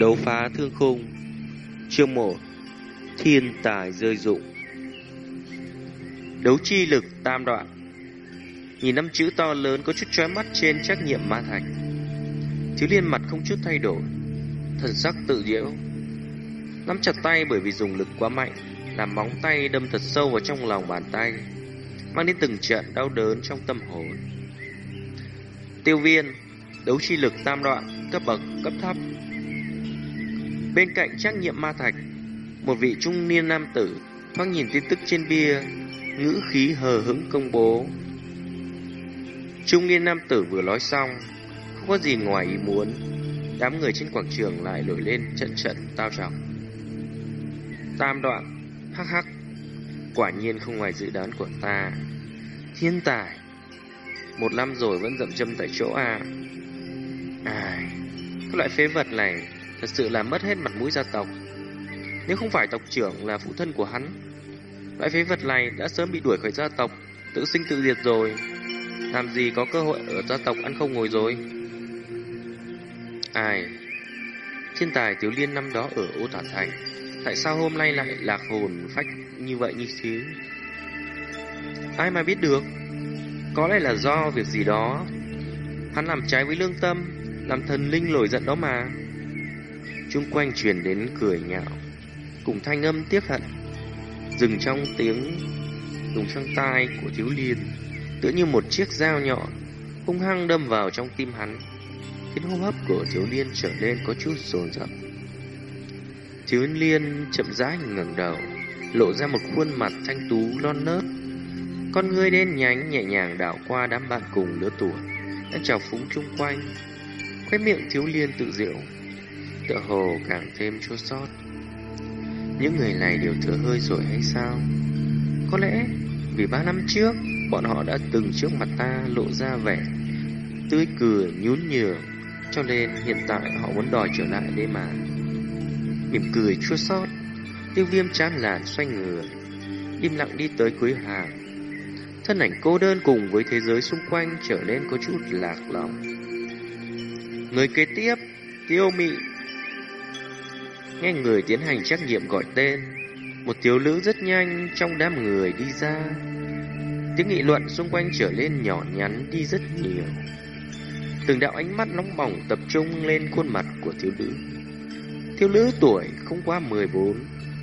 Đấu phá thương khung. Chương 1 Thiên tài rơi dụng Đấu chi lực tam đoạn. Nhìn năm chữ to lớn có chút chói mắt trên trách nhiệm ma thành Thiếu liên mặt không chút thay đổi, Thần sắc tự diễu Nắm chặt tay bởi vì dùng lực quá mạnh, Làm móng tay đâm thật sâu vào trong lòng bàn tay, Mang đến từng trận đau đớn trong tâm hồn. Tiêu viên, Đấu chi lực tam đoạn, Cấp bậc, cấp thấp. Bên cạnh trách nhiệm ma thạch, Một vị trung niên nam tử Thoáng nhìn tin tức trên bia, Ngữ khí hờ hững công bố. Trung niên nam tử vừa nói xong, Không có gì ngoài ý muốn, Đám người trên quảng trường lại nổi lên trận trận tao trọng Tam đoạn, Hắc hắc, Quả nhiên không ngoài dự đoán của ta. Thiên tài, Một năm rồi vẫn dậm châm tại chỗ à? Ai Cái loại phế vật này Thật sự là mất hết mặt mũi gia tộc. Nếu không phải tộc trưởng là phụ thân của hắn Loại phế vật này đã sớm bị đuổi khỏi gia tộc, Tự sinh tự diệt rồi. Làm gì có cơ hội ở gia tộc ăn không ngồi rồi? Ai? Thiên tài tiểu liên năm đó ở ô tả thành, Tại sao hôm nay lại lạc hồn phách như vậy như xíu Ai mà biết được? Có lẽ là do việc gì đó. Hắn làm trái với lương tâm, Làm thần linh nổi giận đó mà. Trung quanh truyền đến cười nhạo. Cùng thanh âm tiếc hận. Dừng trong tiếng, Dùng trong tai của thiếu liên Tựa như một chiếc dao nhọn, Hung hăng đâm vào trong tim hắn, Khiến hô hấp của thiếu liên trở nên có chút dồn dập. Thiếu liên chậm rãi ngẩng đầu, Lộ ra một khuôn mặt thanh tú non nớt. Con ngươi đen nhánh nhẹ nhàng đảo qua đám bạn cùng lứa tuổi Đang chào phúng chung quanh. Khóe miệng thiếu liên tự diệu Tựa hồ càng thêm chua xót Những người này đều thừa hơi rồi hay sao? Có lẽ Vì ba năm trước, Bọn họ đã từng trước mặt ta lộ ra vẻ Tươi cười, nhún nhường, Cho nên hiện tại họ muốn đòi trở lại đây mà. Mỉm cười chua xót Tiêu viêm chán làn xoay người, Im lặng đi tới cuối hàng. Thân ảnh cô đơn cùng với thế giới xung quanh Trở nên có chút lạc lòng Người kế tiếp Tiêu mị. Nghe người tiến hành trắc nghiệm gọi tên, Một thiếu nữ rất nhanh Trong đám người đi ra. Tiếng nghị luận xung quanh trở lên nhỏ nhắn đi rất nhiều. Từng đạo ánh mắt nóng bỏng tập trung lên khuôn mặt của thiếu nữ. Thiếu nữ tuổi không quá 14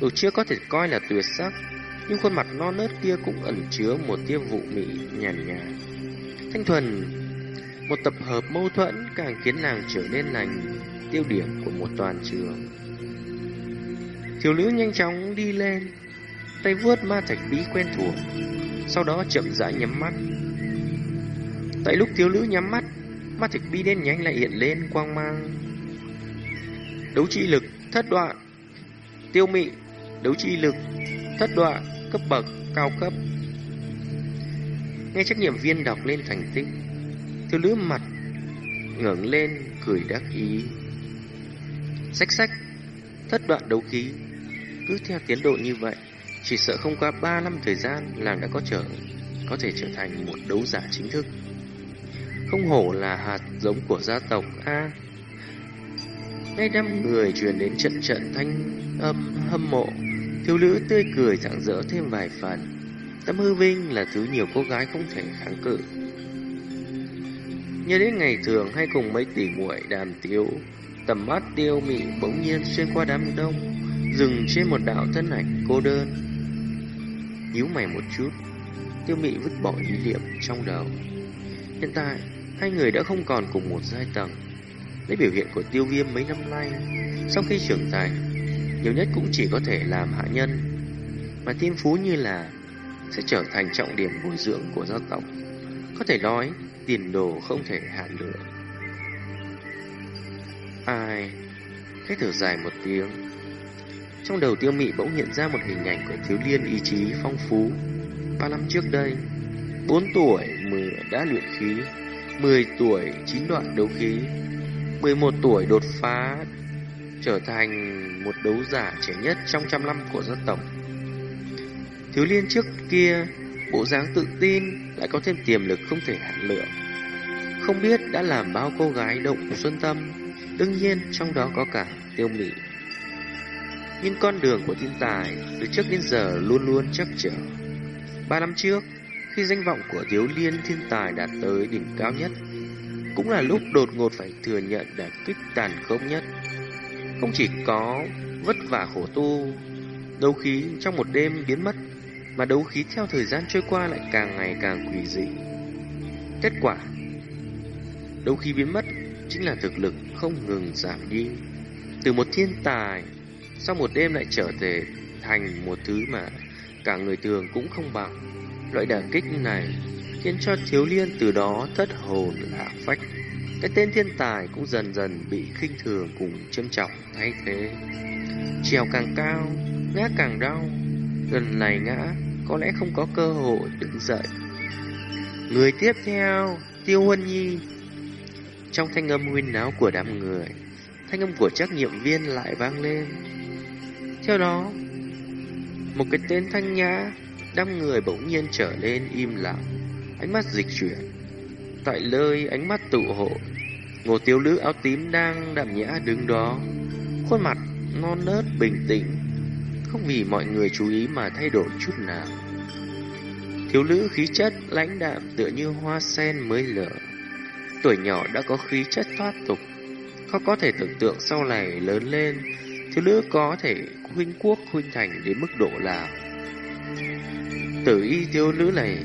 Dù chưa có thể coi là tuyệt sắc, Nhưng khuôn mặt non nớt kia cũng ẩn chứa một tia vụ mị nhàn nhạt. Thanh thuần, Một tập hợp mâu thuẫn càng khiến nàng trở nên lành, Tiêu điểm của một toàn trường. Thiếu nữ nhanh chóng đi lên, Tay vuốt ma thạch bí quen thuộc, Sau đó chậm rãi nhắm mắt. Tại lúc thiếu nữ nhắm mắt, Ma thạch bí đen nhánh lại hiện lên quang mang. Đấu chi lực thất đoạn, Tiêu mị, Đấu chi lực thất đoạn, Cấp bậc, cao cấp. Nghe trách nhiệm viên đọc lên thành tích, Thiếu nữ mặt ngẩng lên, cười đắc ý. Sách sách Thất đoạn đấu khí Cứ theo tiến độ như vậy, Chỉ sợ không qua 3 năm thời gian là đã có trở, Có thể trở thành một đấu giả chính thức. Không hổ là hạt giống của gia tộc A. Ngay đám người truyền đến trận trận thanh âm hâm mộ, Thiếu nữ tươi cười rạng rỡ thêm vài phần. Tâm hư vinh là thứ nhiều cô gái không thể kháng cự. Nhớ đến ngày thường hay cùng mấy tỷ muội đàm tiếu Tầm mắt tiêu mị bỗng nhiên xuyên qua đám đông, Dừng trên một đạo thân ảnh cô đơn. Nhíu mày một chút, Tiêu mị vứt bỏ ý niệm trong đầu. Hiện tại, Hai người đã không còn cùng một giai tầng. Lấy biểu hiện của tiêu viêm mấy năm nay, Sau khi trưởng thành, Nhiều nhất cũng chỉ có thể làm hạ nhân. Mà thiên phú như là Sẽ trở thành trọng điểm bồi dưỡng của gia tộc. Có thể nói, Tiền đồ không thể hạn lượng Ai Khách thở dài một tiếng Trong đầu tiêu mị bỗng hiện ra một hình ảnh Của thiếu liên ý chí phong phú Ba năm trước đây bốn tuổi mười đã luyện khí 10 tuổi chín đoạn đấu khí 11 tuổi đột phá trở thành một đấu giả trẻ nhất trong trăm năm của dân tộc. Thiếu liên trước kia, bộ dáng tự tin lại có thêm tiềm lực không thể hạn lượng. Không biết đã làm bao cô gái động xuân tâm, Đương nhiên, trong đó có cả tiêu mị. Nhưng con đường của thiên tài, Từ trước đến giờ luôn luôn chắc trở. Ba năm trước, Khi danh vọng của thiếu liên thiên tài đạt tới đỉnh cao nhất, Cũng là lúc đột ngột phải thừa nhận đả kích tàn khốc nhất. Không chỉ có vất vả khổ tu, Đấu khí trong một đêm biến mất, Mà đấu khí theo thời gian trôi qua lại càng ngày càng quỷ dị. Kết quả, Đấu khí biến mất chính là thực lực không ngừng giảm đi. Từ một thiên tài, sau một đêm lại trở về thành một thứ mà cả người thường cũng không bằng. Loại đả kích này khiến cho thiếu liên từ đó thất hồn lạc phách. Cái tên thiên tài cũng dần dần bị khinh thường cùng châm trọng thay thế. Trèo càng cao, ngã càng đau. Lần này ngã có lẽ không có cơ hội đứng dậy. Người tiếp theo, Tiêu Huân Nhi trong thanh âm huyên náo của đám người, thanh âm của trách nhiệm viên lại vang lên. Theo đó, một cái tên thanh nhã, đám người bỗng nhiên trở lên im lặng, ánh mắt dịch chuyển. Tại nơi ánh mắt tụ hộ, ngô thiếu nữ áo tím đang đạm nhã đứng đó, khuôn mặt non nớt bình tĩnh, không vì mọi người chú ý mà thay đổi chút nào. Thiếu nữ khí chất lãnh đạm tựa như hoa sen mới lở Tuổi nhỏ đã có khí chất thoát tục. Khó có thể tưởng tượng sau này lớn lên Thiếu nữ có thể huynh quốc huynh thành đến mức độ nào Tử y thiếu nữ này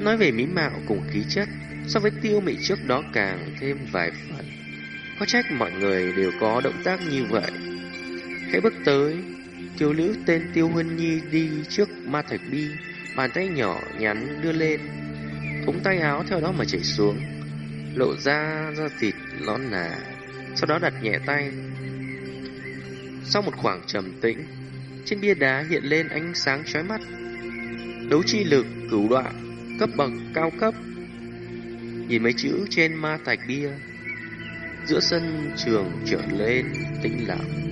Nói về mỹ mạo cùng khí chất, So với tiêu mị trước đó càng thêm vài phần. Có trách mọi người đều có động tác như vậy. Hãy bước tới, Thiếu nữ tên Tiêu Huân Nhi đi trước ma thạch bi, Bàn tay nhỏ nhắn đưa lên, Thúng tay áo theo đó mà chảy xuống lộ ra da thịt lón nà, sau đó đặt nhẹ tay. Sau một khoảng trầm tĩnh, trên bia đá hiện lên ánh sáng chói mắt. Đấu chi lực cửu đoạn, cấp bậc cao cấp. Nhìn mấy chữ trên ma thạch bia, giữa sân trường trở lên tĩnh lặng.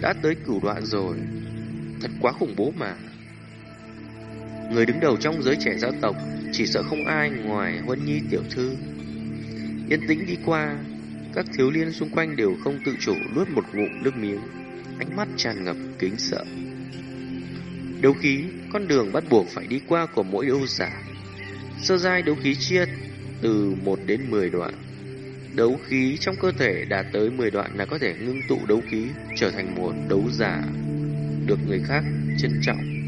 Đã tới cửu đoạn rồi, thật quá khủng bố mà. Người đứng đầu trong giới trẻ gia tộc chỉ sợ không ai ngoài Huân Nhi tiểu thư. Yên tĩnh đi qua, các thiếu liên xung quanh đều không tự chủ nuốt một ngụm nước miếng, ánh mắt tràn ngập kính sợ. Đấu khí, con đường bắt buộc phải đi qua của mỗi yêu giả. Sơ giai đấu khí chia từ 1 đến 10 đoạn. Đấu khí trong cơ thể đạt tới 10 đoạn là có thể ngưng tụ đấu khí trở thành một đấu giả được người khác trân trọng.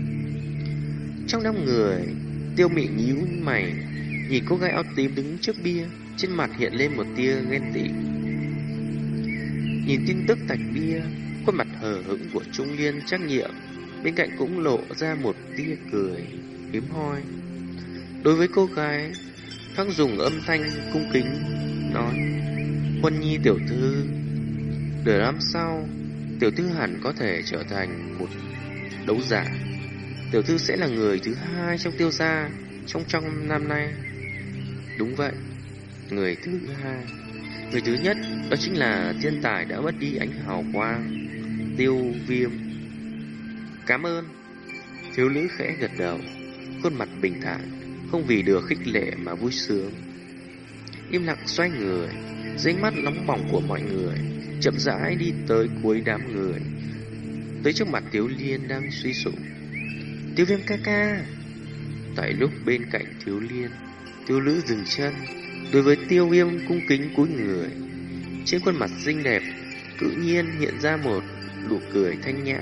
Trong năm người, Tiêu mị nhíu mày, nhìn cô gái áo tím đứng trước bia, trên mặt hiện lên một tia ghen tị. Nhìn tin tức tạch bia, khuôn mặt hờ hững của Trung Liên trắc nghiệm, bên cạnh cũng lộ ra một tia cười, hiếm hoi. Đối với cô gái, Thăng dùng âm thanh cung kính, nói, Huân Nhi tiểu thư, đời năm sau, tiểu thư hẳn có thể trở thành một đấu giả. Tiểu thư sẽ là người thứ hai trong tiêu gia trong trong năm nay. Đúng vậy, người thứ hai. Người thứ nhất đó chính là thiên tài đã mất đi ánh hào quang, tiêu viêm. Cảm ơn. Thiếu nữ khẽ gật đầu, khuôn mặt bình thản, không vì được khích lệ mà vui sướng. Im lặng xoay người, dưới mắt nóng bỏng của mọi người, chậm rãi đi tới cuối đám người. Tới trước mặt Tiếu Liên đang suy sụp. Tiêu viêm ca ca. Tại lúc bên cạnh thiếu liên Tiêu lữ dừng chân, Đối với tiêu viêm cung kính cúi người. Trên khuôn mặt xinh đẹp, Tự nhiên hiện ra một nụ cười thanh nhã,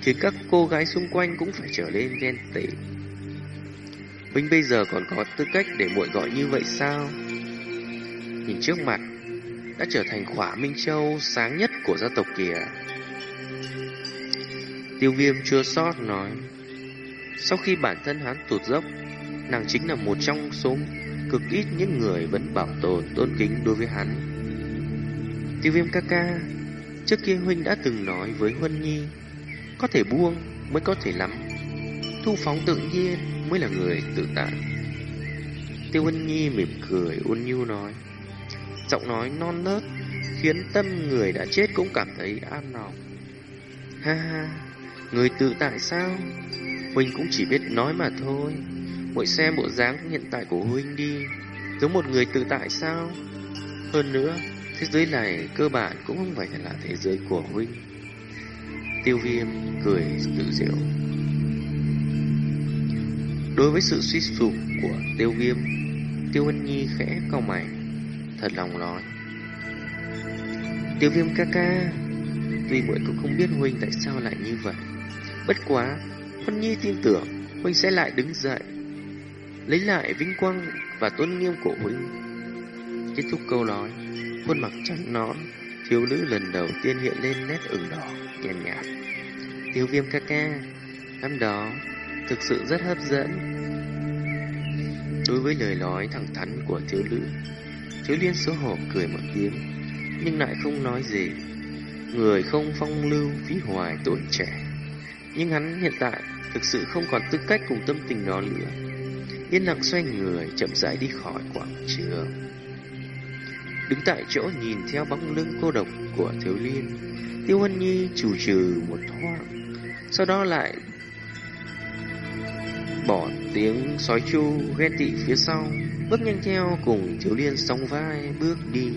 Khiến các cô gái xung quanh cũng phải trở lên ghen tị. Huynh bây giờ còn có tư cách để muội gọi như vậy sao? Nhìn trước mặt, Đã trở thành khỏa Minh Châu sáng nhất của gia tộc kìa. Tiêu viêm chưa sót nói sau khi bản thân hắn tụt dốc, nàng chính là một trong số cực ít những người vẫn bảo tồn tôn kính đối với hắn. Tiêu viêm ca ca, trước kia huynh đã từng nói với Huân Nhi, có thể buông mới có thể lắm, thu phóng tự nhiên mới là người tự tại. Tiêu Huân Nhi mỉm cười ôn nhu nói, giọng nói non nớt khiến tâm người đã chết cũng cảm thấy an lòng. Ha ha, người tự tại sao? Huynh cũng chỉ biết nói mà thôi Mỗi xem bộ dáng hiện tại của Huynh đi Giống một người tự tại sao Hơn nữa Thế giới này cơ bản cũng không phải là thế giới của huynh. Tiêu viêm cười tự diệu. Đối với sự suy sụp của tiêu viêm, tiêu hân nhi khẽ cau mày, thật lòng nói. Tiêu viêm ca ca, tuy muội cũng không biết huynh tại sao lại như vậy. Bất quá, hân nhi tin tưởng huynh sẽ lại đứng dậy, lấy lại vinh quang và tôn nghiêm của huynh. Kết thúc câu nói, khuôn mặt trắng nõn, thiếu nữ lần đầu tiên hiện lên nét ửng đỏ, nhàn nhạt. Tiêu viêm ca ca, năm đó thực sự rất hấp dẫn. Đối với lời nói thẳng thắn của thiếu nữ, thiếu liên xấu hổ cười một tiếng, nhưng lại không nói gì. Người không phong lưu phí hoài tuổi trẻ. Nhưng hắn hiện tại thực sự không còn tư cách cùng tâm tình đó nữa. Yên lặng xoay người chậm rãi đi khỏi quảng trường. Đứng tại chỗ nhìn theo bóng lưng cô độc của thiếu liên, Tiêu Hân Nhi chủ trừ một thoáng, sau đó lại bỏ tiếng sói chu ghen tị phía sau, bước nhanh theo cùng thiếu liên song vai bước đi.